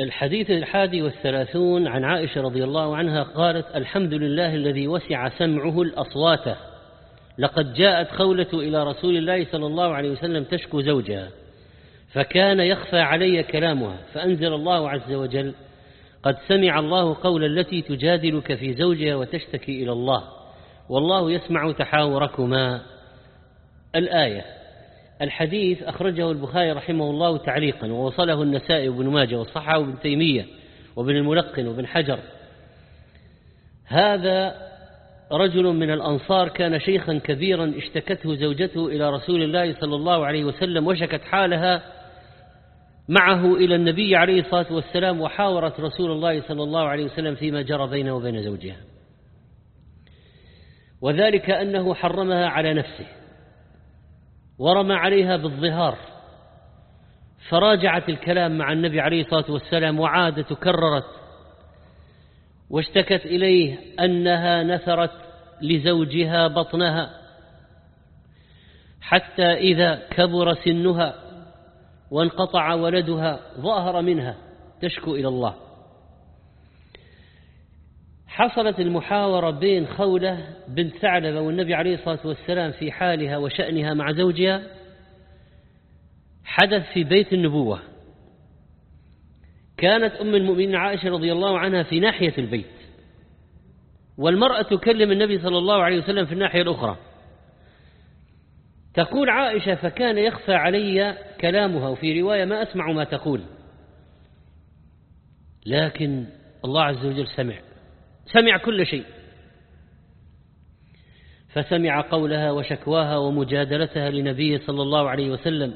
الحديث الحادي والثلاثون عن عائشة رضي الله عنها قالت الحمد لله الذي وسع سمعه الأصوات. لقد جاءت خولة إلى رسول الله صلى الله عليه وسلم تشكو زوجها فكان يخفى علي كلامها فأنزل الله عز وجل قد سمع الله قول التي تجادلك في زوجها وتشتكي إلى الله والله يسمع تحاوركما. الآية الحديث أخرجه البخاري رحمه الله تعليقا ووصله النسائي وابن ماجه والصحة وابن تيمية وابن الملقن وابن حجر. هذا رجل من الأنصار كان شيخا كبيرا اشتكته زوجته إلى رسول الله صلى الله عليه وسلم وشكت حالها معه إلى النبي عليه الصلاة والسلام وحاورت رسول الله صلى الله عليه وسلم فيما جرى بينه وبين زوجها. وذلك أنه حرمها على نفسه. ورمى عليها بالظهار. فراجعت الكلام مع النبي عليه الصلاة والسلام وعادت وكررت واشتكت إليه أنها نثرت لزوجها بطنها. حتى إذا كبر سنها وانقطع ولدها ظاهر منها تشكو إلى الله. حصلت المحاورة بين خولة بنت ثعلبة والنبي عليه الصلاة والسلام في حالها وشأنها مع زوجها حدث في بيت النبوة. كانت أم المؤمنين عائشة رضي الله عنها في ناحية البيت والمرأة تكلم النبي صلى الله عليه وسلم في الناحية الأخرى. تقول عائشة فكان يخفى علي كلامها وفي رواية ما أسمع ما تقول. لكن الله عز وجل سمع. سمع كل شيء. فسمع قولها وشكواها ومجادلتها لنبيه صلى الله عليه وسلم.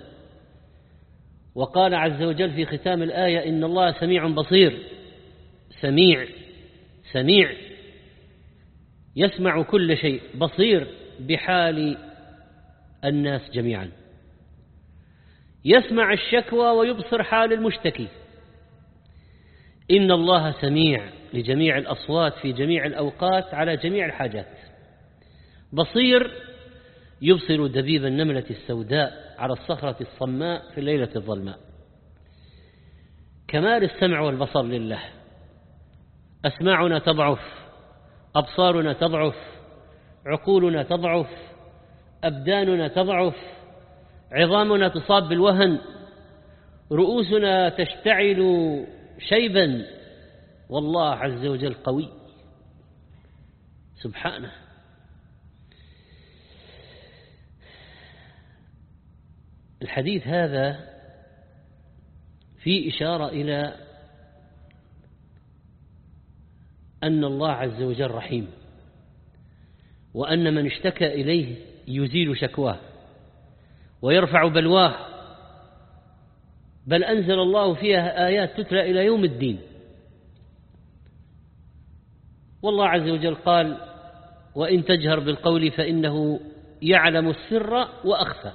وقال عز وجل في ختام الآية إن الله سميع بصير. سميع سميع. يسمع كل شيء. بصير بحال الناس جميعا. يسمع الشكوى ويبصر حال المشتكي. إن الله سميع. لجميع الأصوات في جميع الأوقات على جميع الحاجات. بصير يبصر دبيب النملة السوداء على الصخرة الصماء في الليلة الظلماء كمال السمع والبصر لله. أسماعنا تضعف أبصارنا تضعف عقولنا تضعف أبداننا تضعف عظامنا تصاب بالوهن رؤوسنا تشتعل شيبا. والله عز وجل قوي. سبحانه. الحديث هذا في إشارة إلى أن الله عز وجل رحيم وأن من اشتكى إليه يزيل شكواه ويرفع بلواه. بل أنزل الله فيها آيات تتلى إلى يوم الدين. والله عز وجل قال وإن تجهر بالقول فإنه يعلم السر وأخفى.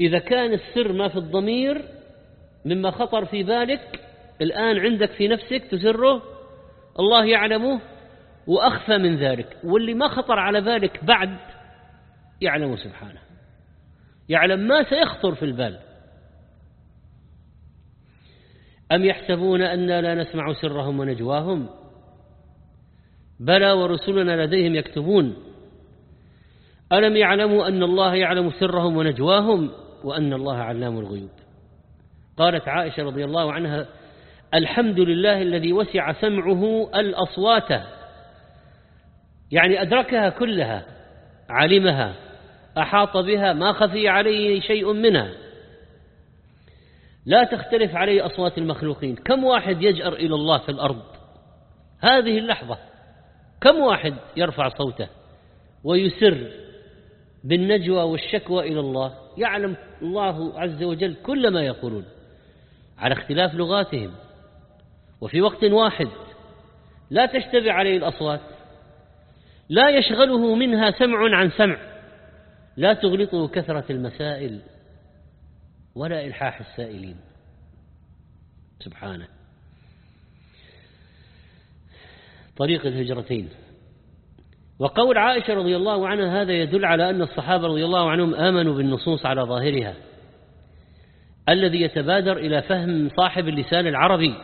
إذا كان السر ما في الضمير مما خطر في بالك الآن عندك في نفسك تسره الله يعلمه وأخفى من ذلك واللي ما خطر على بالك بعد يعلم سبحانه يعلم ما سيخطر في البال. أم يحسبون أنا لا نسمع سرهم ونجواهم؟ بلى ورسلنا لديهم يكتبون. ألم يعلموا أن الله يعلم سرهم ونجواهم وأن الله علام الغيوب؟ قالت عائشة رضي الله عنها الحمد لله الذي وسع سمعه الأصوات يعني أدركها كلها علمها أحاط بها ما خفي عليه شيء منها. لا تختلف عليه أصوات المخلوقين. كم واحد يجأر إلى الله في الأرض؟ هذه اللحظة. كم واحد يرفع صوته ويسر بالنجوى والشكوى إلى الله؟ يعلم الله عز وجل كل ما يقولون على اختلاف لغاتهم. وفي وقت واحد لا تشتبع عليه الأصوات لا يشغله منها سمع عن سمع لا تغلطه كثرة المسائل ولا إلحاح السائلين. سبحانه. طريق الهجرتين. وقول عائشة رضي الله عنها هذا يدل على أن الصحابة رضي الله عنهم آمنوا بالنصوص على ظاهرها. الذي يتبادر إلى فهم صاحب اللسان العربي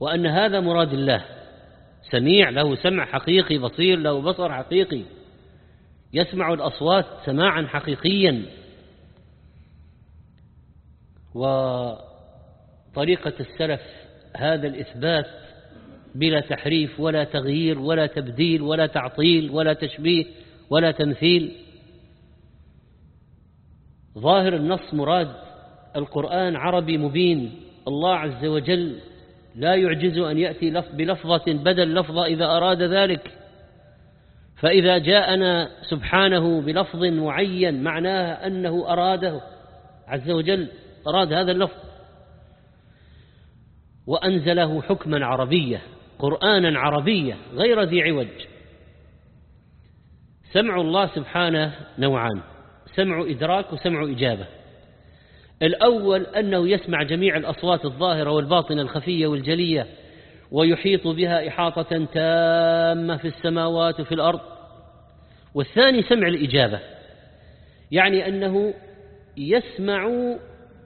وأن هذا مراد الله. سميع له سمع حقيقي بصير له بصر حقيقي. يسمع الأصوات سماعا حقيقيا. وطريقة السلف هذا الإثبات بلا تحريف ولا تغيير ولا تبديل ولا تعطيل ولا تشبيه ولا تمثيل. ظاهر النص مراد القرآن عربي مبين. الله عز وجل لا يعجز أن يأتي بلفظة بدل لفظة إذا أراد ذلك. فإذا جاءنا سبحانه بلفظ معين معناه أنه أراده. عز وجل أراد هذا اللفظ. وأنزله حكما عربيا. قرآنا عربيا غير ذي عوج. سمع الله سبحانه نوعان سمع إدراك وسمع إجابة. الأول أنه يسمع جميع الأصوات الظاهرة والباطنة الخفية والجلية ويحيط بها إحاطة تامة في السماوات وفي الأرض. والثاني سمع الإجابة يعني أنه يسمع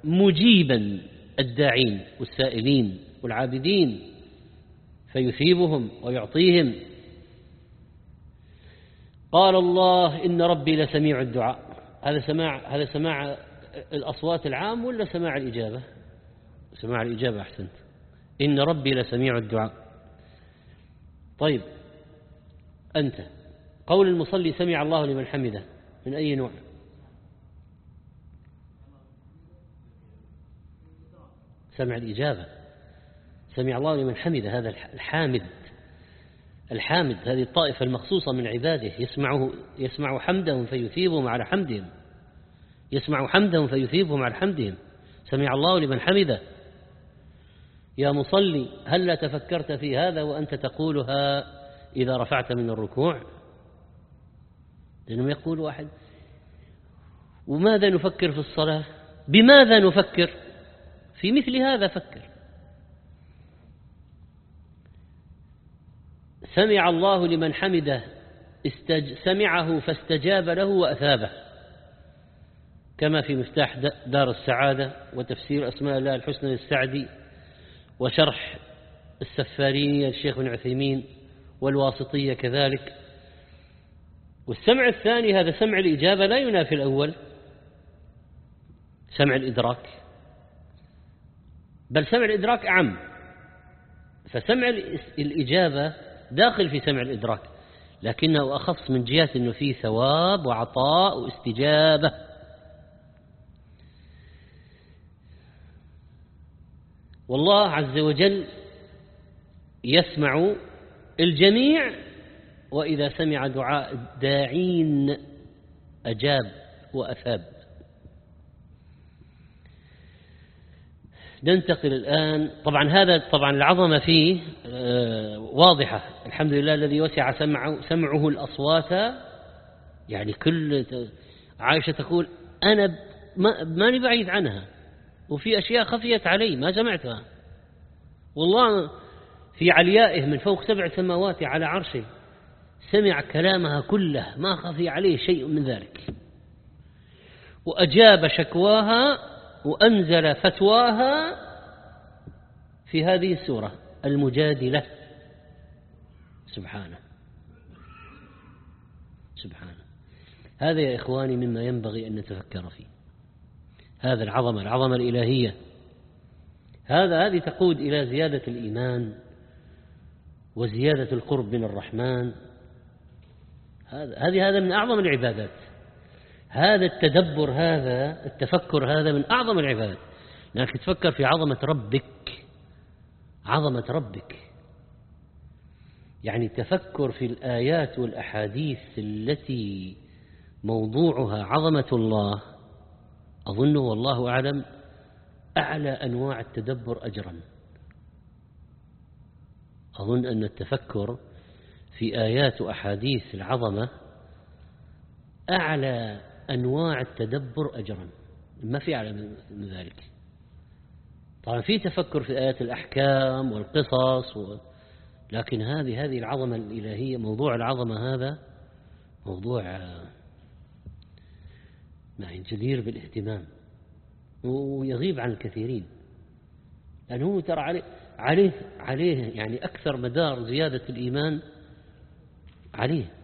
مجيبا الداعين والسائلين والعابدين. فيثيبهم ويعطيهم. قال الله إن ربي لسميع الدعاء. هذا سماع هذا سماع الأصوات العام ولا سماع الإجابة؟ سماع الإجابة أحسنت. إن ربي لسميع الدعاء. طيب أنت قول المصلي سمع الله لمن حمده من أي نوع؟ سمع الإجابة. سمع الله لمن حمده هذا الحامد. الحامد هذه الطائفة المخصوصة من عباده يسمعه يسمع حمدهم فيثيبهم على حمدهم. يسمع حمدهم فيثيبهم على حمدهم. سمع الله لمن حمده. يا مصلي هل تفكرت في هذا وأنت تقولها إذا رفعت من الركوع؟ لأنه يقول واحد وماذا نفكر في الصلاة؟ بماذا نفكر؟ في مثل هذا فكر. سمع الله لمن حمده استج سمعه فاستجاب له وأثابه. كما في مفتاح دار السعادة وتفسير أسماء الله الحسنى للسعدي وشرح السفارينية للشيخ بن عثيمين والواسطية كذلك. والسمع الثاني هذا سمع الإجابة لا ينافي الأول سمع الإدراك. بل سمع الإدراك أعم فسمع الإجابة داخل في سمع الإدراك لكنه أخص من جهة أنه فيه ثواب وعطاء واستجابة. والله عز وجل يسمع الجميع وإذا سمع دعاء الداعين أجاب وأثاب. ننتقل الآن. طبعا هذا طبعا العظمة فيه آه، واضحة. الحمد لله الذي وسع سمعه, سمعه الأصوات. يعني كل عائشة تقول أنا ما ماني بعيد عنها. وفي أشياء خفيت علي ما سمعتها. والله في عليائه من فوق سبع سماوات على عرشه سمع كلامها كله. ما خفي عليه شيء من ذلك. وأجاب شكواها وأنزل فتواها في هذه السورة المجادلة. سبحانه. سبحانه. هذا يا إخواني مما ينبغي أن نتفكر فيه. هذا العظمة العظمة الإلهية. هذا هذه تقود إلى زيادة الإيمان وزيادة القرب من الرحمن. هذا هذه هذا من أعظم العبادات. هذا التدبر هذا التفكر هذا من أعظم العبادات لأنك تفكر في عظمة ربك عظمة ربك. يعني التفكر في الآيات والأحاديث التي موضوعها عظمة الله أظنه والله أعلم أعلى أنواع التدبر أجرا. أظن أن التفكر في آيات وأحاديث العظمة أعلى أنواع التدبر أجرا. ما في أعلى من ذلك. طبعا في تفكر في آيات الأحكام والقصص و... لكن هذه هذه العظمة الإلهية موضوع العظمة هذا موضوع يعني جدير بالاهتمام. ويغيب عن الكثيرين. لأنه هو ترى عليه عليه عليه يعني أكثر مدار زيادة الإيمان عليه.